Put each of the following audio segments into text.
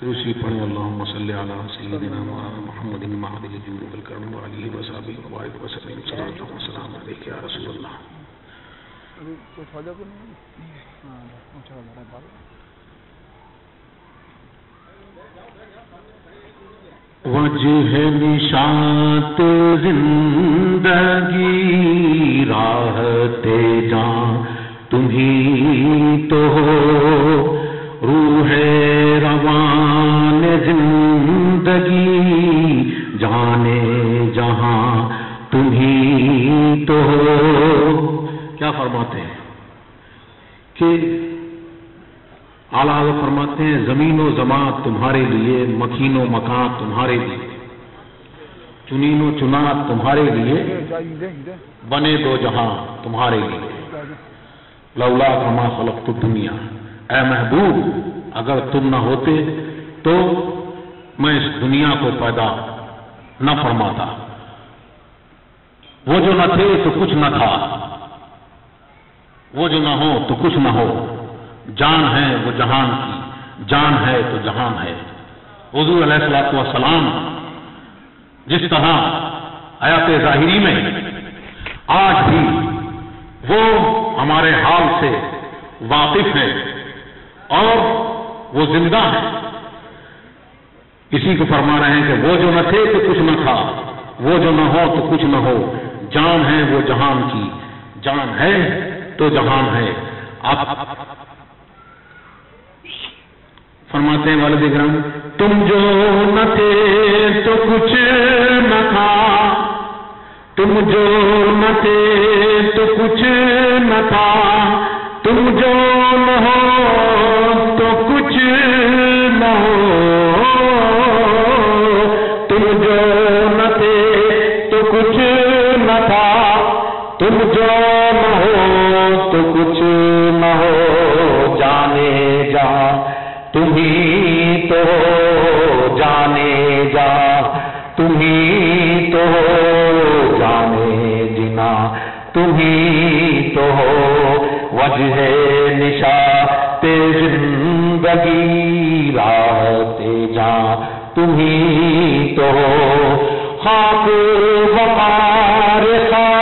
دوسری پڑھیں اللہم صلی علی سیدنا محمد معدل الجود والکرم وعلیہ وصحبہ وبارک وسلم صلاۃ و سلام علیک یا رسول اللہ۔ ابھی کچھ ہو جائے نہیں ہاں بال وجہ نشانت زندگی راحت جان تمہیں تو ہو فرماتے ہیں کہ اعلیٰ فرماتے ہیں، زمین و زماعت تمہارے لیے، مکین و مکان تمہارے لیے، چنین و چنات تمہارے لیے، بنے دو جہاں تمہارے لیے۔ لولا کما خلق تو دنیا۔ اے محبوب، اگر تم نہ ہوتے تو میں اس دنیا کو پیدا نہ فرماتا۔ وہ جو نہ تھے تو کچھ نہ تھا۔ وہ جو نہ ہو تو کچھ نہ ہو۔ جان ہے وہ جہان کی۔ جان ہے تو جہان ہے۔ حضور علیہ السلاۃ والسلام جس طرح حیات ظاہری میں آج بھی وہ ہمارے حال سے واقف ہے اور وہ زندہ ہے اسی کو فرما رہے ہیں کہ وہ جو نہ تھے تو کچھ نہ تھا۔ وہ جو نہ ہو تو کچھ نہ ہو۔ جان ہے وہ جہان کی۔ جان ہے تو جہان ہے۔ آپ فرماتے ہیں والد گرم تم جو نہ تھے تو کچھ نہ تھا۔ تم جو نہ تھے تو کچھ نہ تھا۔ تم جو نہ ہو تو ہو۔ وجہ نشا تے زندگی رات جا تمہیں تو ہو۔ خاک وقار خاک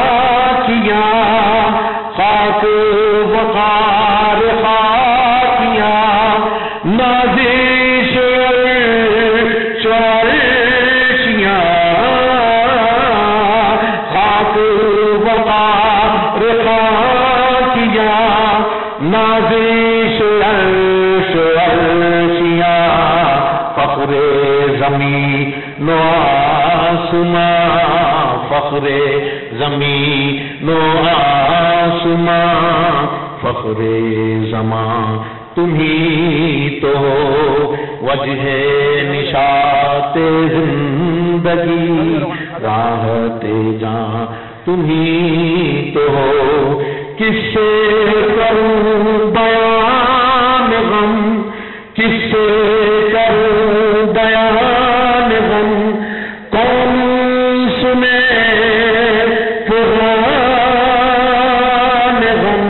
نازش عرش عرشیاں فخر زمین نو آسماں، فخر زمین نو آسماں، فخر زمان تمہیں تو وجہ نشات زندگی راحت جان تمہیں تو کس سے کروں بیان غم؟ کس سے کروں بیان غم؟ کون سنے پران غم؟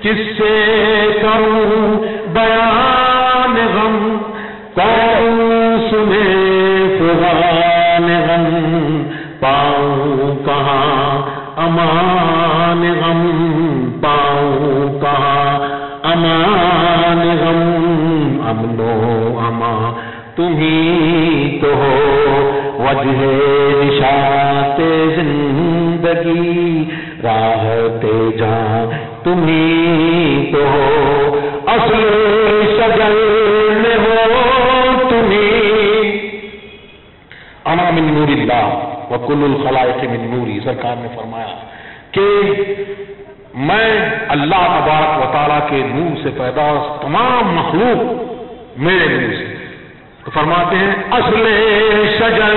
کس سے کروں بیان غم؟ کون سنے پران غم؟ پاؤں امان غم پاؤں کہاں امان غم امن و امان تمہیں تو ہو۔ وجہ نشات زندگی راحت جان تمہیں تو ہو۔ اصل شجر نور اللہ وکل الخلائق من نوری۔ سرکار نے فرمایا کہ میں اللہ تبارک و تعالیٰ کے نور سے پیدا تمام مخلوق میرے نور سے۔ تو فرماتے ہیں، اصل شجر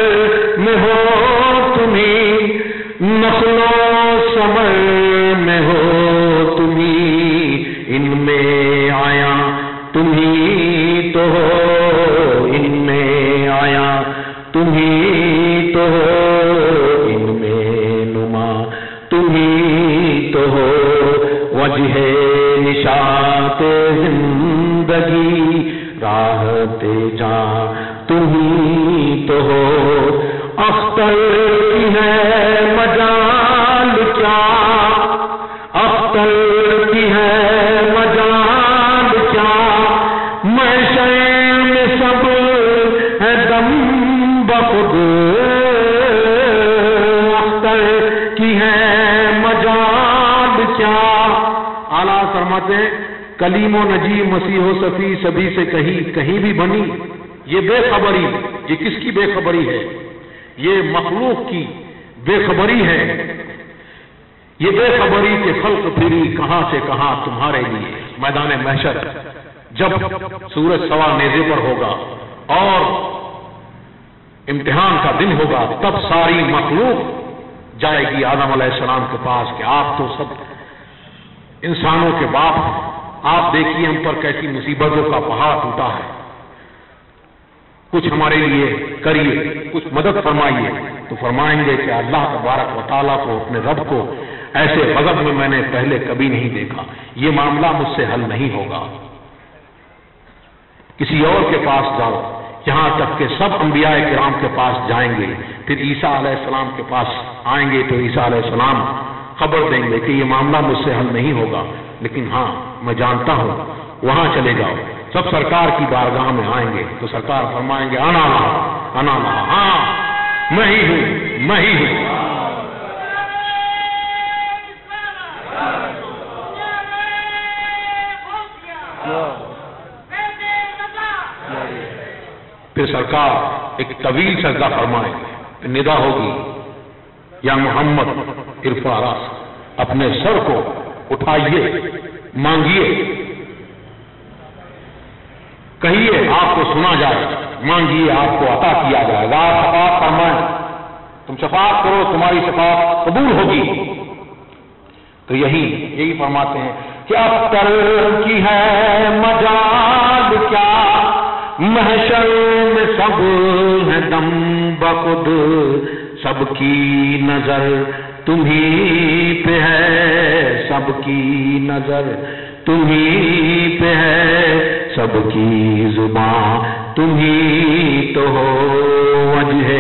بخود اختر کی ہے مجال کیا؟ اعلیٰ فرماتے ہیں، کلیم و نجی مسیح و صفی سبھی سے کہیں کہیں بھی بنی، یہ بے خبری، یہ کس کی بے خبری ہے؟ یہ مخلوق کی بے خبری ہے۔ یہ بے خبری کے خلق پھری کہاں سے کہاں تمہارے لیے۔ میدان محشر، جب سورج سوا نیزے پر ہوگا اور امتحان کا دن ہوگا، تب ساری مخلوق جائے گی آدم علیہ السلام کے پاس کہ آپ تو سب انسانوں کے باپ ہیں۔ آپ دیکھیے ہم پر کیسی مصیبتوں کا پہاڑ ٹوٹا ہے۔ کچھ ہمارے لیے کریے، کچھ مدد فرمائیے۔ تو فرمائیں گے کہ اللہ تبارک و تعالیٰ کو، اپنے رب کو ایسے غضب میں میں نے پہلے کبھی نہیں دیکھا۔ یہ معاملہ مجھ سے حل نہیں ہوگا۔ کسی اور کے پاس جاؤ۔ یہاں تک کہ سب انبیاء کرام کے پاس جائیں گے، پھر عیسیٰ علیہ السلام کے پاس آئیں گے تو عیسیٰ علیہ السلام خبر دیں گے کہ یہ معاملہ مجھ سے حل نہیں ہوگا۔ لیکن ہاں میں جانتا ہوں، وہاں چلے جاؤ۔ سب سرکار کی بارگاہ میں آئیں گے تو سرکار فرمائیں گے آنا لا انا لا ہاں میں ہی ہوں، میں ہی ہوں۔ پھر سرکار ایک طویل سجدہ فرمائیں گے پھر ندا ہوگی۔ یا محمد عرفا راس اپنے سر کو اٹھائیے، مانگیے۔ کہیے، آپ کو سنا جائے، مانگیے، آپ کو عطا کیا جائے۔ گا آپ شفاعت فرمائیں تم شفاعت کرو، تمہاری شفاعت قبول ہوگی۔ تو یہی یہی فرماتے ہیں کہ اب تر کی ہے مجال کیا؟ محشر سب ہے دم بخود سب کی نظر تمہیں پہ ہے سب کی نظر تمہیں پہ ہے سب کی زبان تمہیں تو ہو، وجہ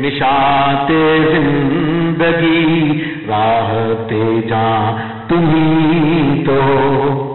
نشات زندگی، راہ تے جا تمہیں تو ہو۔